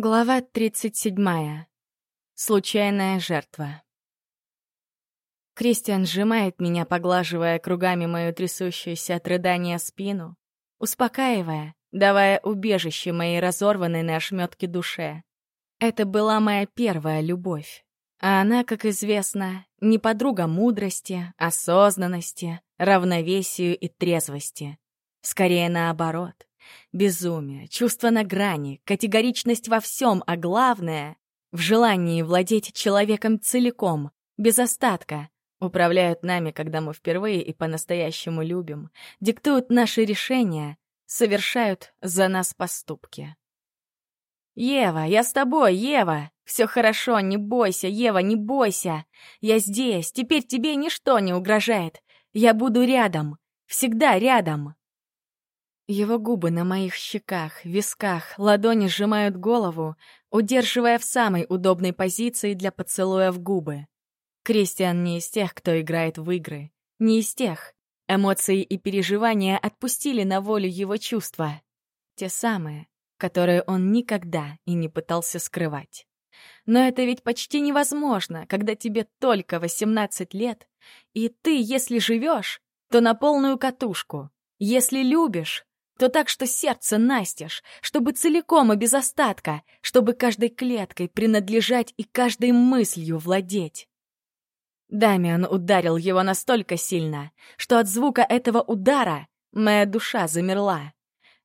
Глава 37. Случайная жертва. Кристиан сжимает меня, поглаживая кругами мою трясущуюся от рыдания спину, успокаивая, давая убежище моей разорванной на ошметке душе. Это была моя первая любовь. А она, как известно, не подруга мудрости, осознанности, равновесию и трезвости. Скорее наоборот. Безумие, чувство на грани, категоричность во всем, а главное — в желании владеть человеком целиком, без остатка, управляют нами, когда мы впервые и по-настоящему любим, диктуют наши решения, совершают за нас поступки. «Ева, я с тобой, Ева! Все хорошо, не бойся, Ева, не бойся! Я здесь, теперь тебе ничто не угрожает! Я буду рядом, всегда рядом!» Его губы на моих щеках, висках, ладони сжимают голову, удерживая в самой удобной позиции для поцелуя в губы. Кристиан не из тех, кто играет в игры. Не из тех. Эмоции и переживания отпустили на волю его чувства. Те самые, которые он никогда и не пытался скрывать. Но это ведь почти невозможно, когда тебе только 18 лет, и ты, если живешь, то на полную катушку. Если любишь, то так, что сердце настежь, чтобы целиком и без остатка, чтобы каждой клеткой принадлежать и каждой мыслью владеть. Дамиан ударил его настолько сильно, что от звука этого удара моя душа замерла.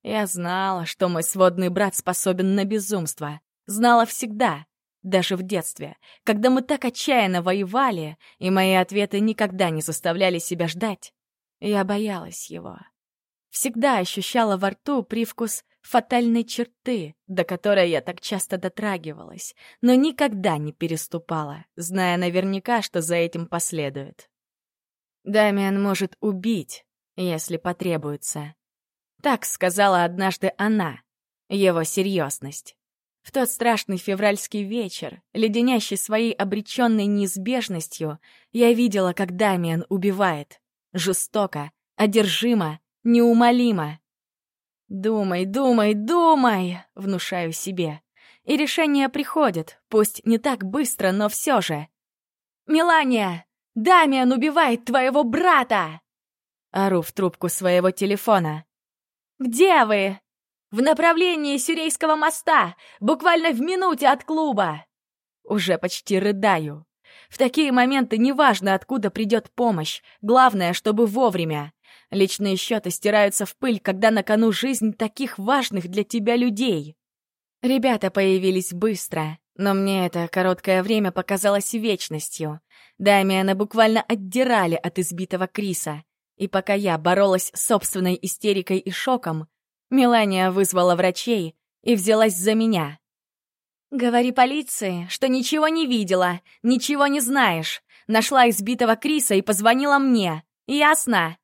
Я знала, что мой сводный брат способен на безумство. Знала всегда, даже в детстве, когда мы так отчаянно воевали, и мои ответы никогда не заставляли себя ждать. Я боялась его всегда ощущала во рту привкус фатальной черты, до которой я так часто дотрагивалась, но никогда не переступала, зная наверняка, что за этим последует. Дамиан может убить, если потребуется. Так сказала однажды она, его серьезность. В тот страшный февральский вечер, леденящий своей обреченной неизбежностью, я видела, как Дамиан убивает. Жестоко, одержимо, неумолимо. «Думай, думай, думай!» — внушаю себе. И решение приходит, пусть не так быстро, но все же. «Мелания! Дамиан убивает твоего брата!» Ору в трубку своего телефона. «Где вы?» «В направлении Сюрейского моста, буквально в минуте от клуба!» Уже почти рыдаю. В такие моменты неважно, откуда придет помощь, главное, чтобы вовремя. Личные счеты стираются в пыль, когда на кону жизнь таких важных для тебя людей. Ребята появились быстро, но мне это короткое время показалось вечностью. Дамиана буквально отдирали от избитого Криса. И пока я боролась с собственной истерикой и шоком, Мелания вызвала врачей и взялась за меня. «Говори полиции, что ничего не видела, ничего не знаешь. Нашла избитого Криса и позвонила мне. Ясно?»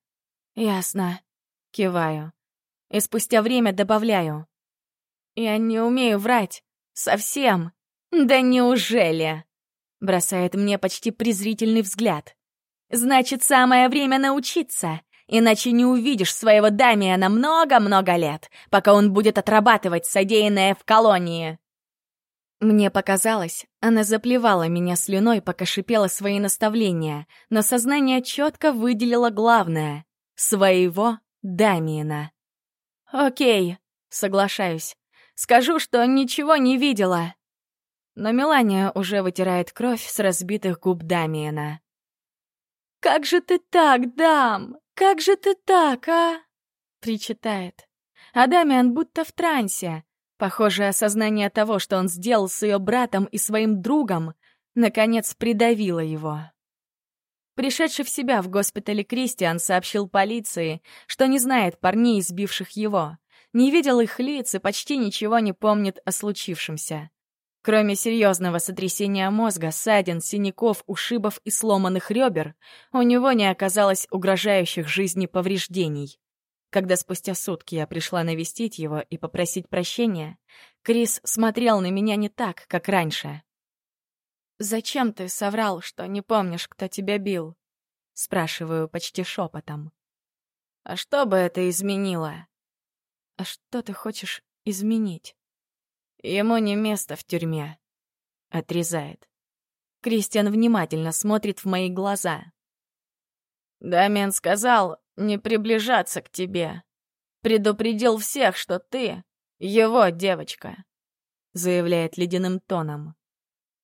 «Ясно», — киваю. И спустя время добавляю. «Я не умею врать. Совсем». «Да неужели?» — бросает мне почти презрительный взгляд. «Значит, самое время научиться, иначе не увидишь своего Дамиана много-много лет, пока он будет отрабатывать содеянное в колонии». Мне показалось, она заплевала меня слюной, пока шипела свои наставления, но сознание четко выделило главное своего Дамиена. «Окей», — соглашаюсь. «Скажу, что ничего не видела». Но Мелания уже вытирает кровь с разбитых губ Дамиена. «Как же ты так, Дам? Как же ты так, а?» — причитает. А Дамиан будто в трансе. Похоже, осознание того, что он сделал с ее братом и своим другом, наконец придавило его. Пришедший в себя в госпитале Кристиан сообщил полиции, что не знает парней, избивших его, не видел их лиц и почти ничего не помнит о случившемся. Кроме серьезного сотрясения мозга, ссадин, синяков, ушибов и сломанных ребер, у него не оказалось угрожающих жизни повреждений. Когда спустя сутки я пришла навестить его и попросить прощения, Крис смотрел на меня не так, как раньше. «Зачем ты соврал, что не помнишь, кто тебя бил?» Спрашиваю почти шепотом. «А что бы это изменило?» «А что ты хочешь изменить?» Ему не место в тюрьме. Отрезает. Кристиан внимательно смотрит в мои глаза. Дамиан сказал не приближаться к тебе. Предупредил всех, что ты его девочка, заявляет ледяным тоном.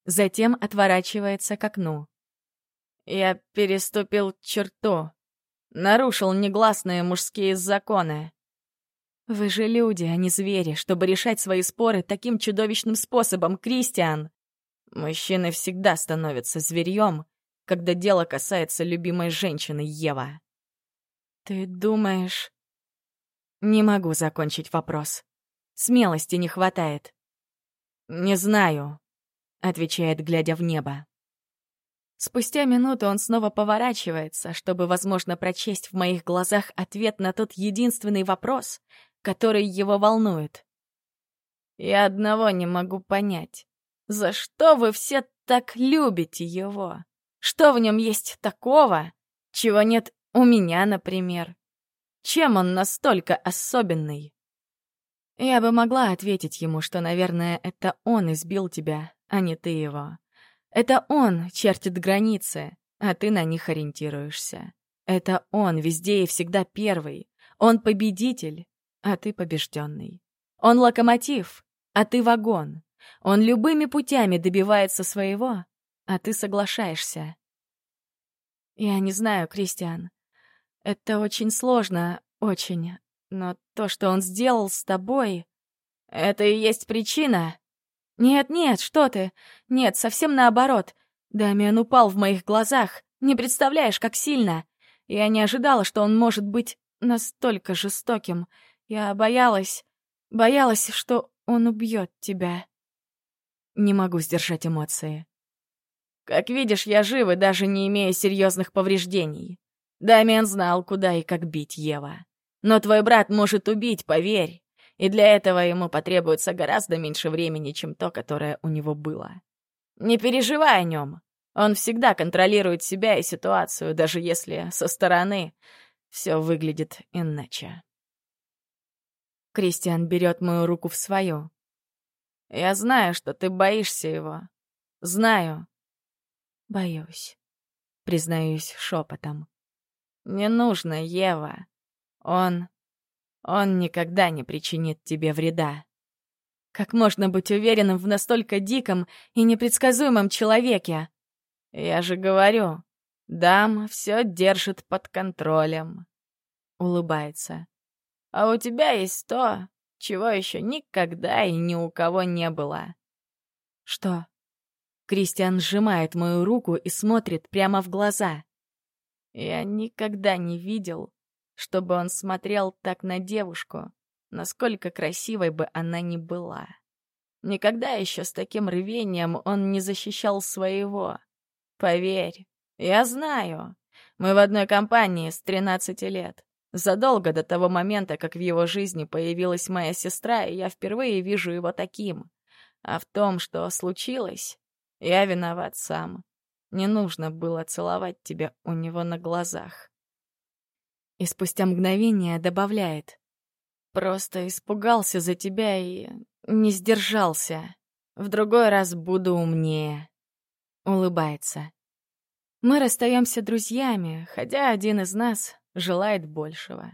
Затем отворачивается к окну. Я переступил черту, нарушил негласные мужские законы. Вы же люди, а не звери, чтобы решать свои споры таким чудовищным способом, Кристиан. Мужчины всегда становятся зверьем, когда дело касается любимой женщины Ева. Ты думаешь... Не могу закончить вопрос. Смелости не хватает. «Не знаю», — отвечает, глядя в небо. Спустя минуту он снова поворачивается, чтобы, возможно, прочесть в моих глазах ответ на тот единственный вопрос, который его волнует. «Я одного не могу понять. За что вы все так любите его? Что в нем есть такого, чего нет у меня, например? Чем он настолько особенный?» Я бы могла ответить ему, что, наверное, это он избил тебя, а не ты его. Это он чертит границы, а ты на них ориентируешься. Это он везде и всегда первый. Он победитель, а ты побежденный. Он локомотив, а ты вагон. Он любыми путями добивается своего, а ты соглашаешься. Я не знаю, Кристиан. Это очень сложно, очень. Но то, что он сделал с тобой... Это и есть причина, «Нет-нет, что ты! Нет, совсем наоборот. Дамиан упал в моих глазах. Не представляешь, как сильно. Я не ожидала, что он может быть настолько жестоким. Я боялась... Боялась, что он убьет тебя». Не могу сдержать эмоции. «Как видишь, я жив и даже не имею серьезных повреждений. Дамиан знал, куда и как бить Ева. Но твой брат может убить, поверь и для этого ему потребуется гораздо меньше времени, чем то, которое у него было. Не переживай о нем. Он всегда контролирует себя и ситуацию, даже если со стороны все выглядит иначе. Кристиан берет мою руку в свою. «Я знаю, что ты боишься его. Знаю». «Боюсь», — признаюсь шепотом. «Не нужно, Ева. Он он никогда не причинит тебе вреда. Как можно быть уверенным в настолько диком и непредсказуемом человеке? Я же говорю, дам все держит под контролем. Улыбается. А у тебя есть то, чего еще никогда и ни у кого не было. Что? Кристиан сжимает мою руку и смотрит прямо в глаза. Я никогда не видел, чтобы он смотрел так на девушку, насколько красивой бы она ни была. Никогда еще с таким рвением он не защищал своего. Поверь, я знаю. Мы в одной компании с 13 лет. Задолго до того момента, как в его жизни появилась моя сестра, и я впервые вижу его таким. А в том, что случилось, я виноват сам. Не нужно было целовать тебя у него на глазах. И спустя мгновение добавляет. «Просто испугался за тебя и не сдержался. В другой раз буду умнее». Улыбается. Мы расстаемся друзьями, хотя один из нас желает большего.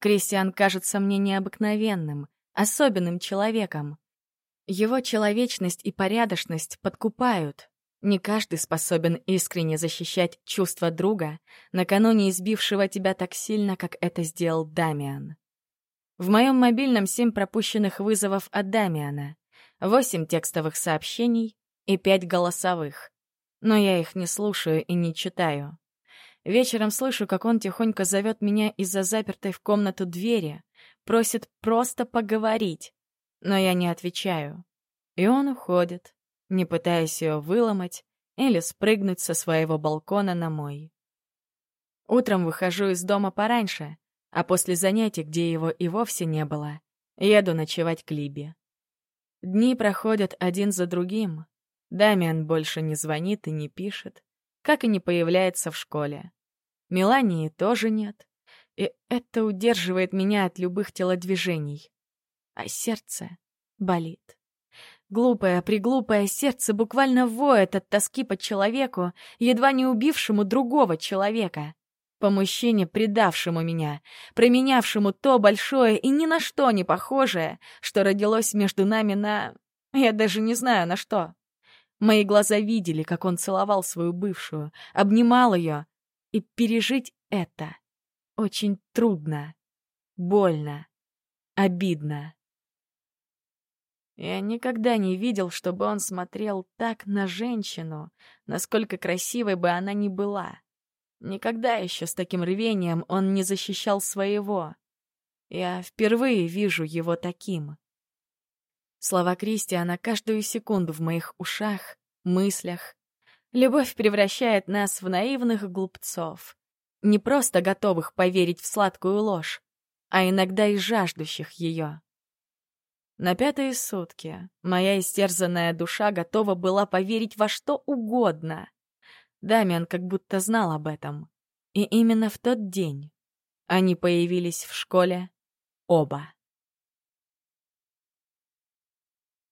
Кристиан кажется мне необыкновенным, особенным человеком. Его человечность и порядочность подкупают, не каждый способен искренне защищать чувства друга, накануне избившего тебя так сильно, как это сделал Дамиан. В моем мобильном семь пропущенных вызовов от Дамиана, восемь текстовых сообщений и пять голосовых. Но я их не слушаю и не читаю. Вечером слышу, как он тихонько зовет меня из-за запертой в комнату двери, просит просто поговорить, но я не отвечаю. И он уходит, не пытаясь ее выломать или спрыгнуть со своего балкона на мой. Утром выхожу из дома пораньше, а после занятий, где его и вовсе не было, еду ночевать к Либе. Дни проходят один за другим. Дамиан больше не звонит и не пишет, как и не появляется в школе. Мелании тоже нет, и это удерживает меня от любых телодвижений. А сердце болит. Глупое-приглупое сердце буквально воет от тоски по человеку, едва не убившему другого человека. По мужчине, предавшему меня, променявшему то большое и ни на что не похожее, что родилось между нами на... Я даже не знаю на что. Мои глаза видели, как он целовал свою бывшую, обнимал ее, и пережить это очень трудно, больно, обидно. Я никогда не видел, чтобы он смотрел так на женщину, насколько красивой бы она ни была. Никогда еще с таким рвением он не защищал своего. Я впервые вижу его таким. Слова Кристиана каждую секунду в моих ушах, мыслях. Любовь превращает нас в наивных глупцов, не просто готовых поверить в сладкую ложь, а иногда и жаждущих ее. На пятые сутки моя истерзанная душа готова была поверить во что угодно. Дамиан как будто знал об этом. И именно в тот день они появились в школе оба.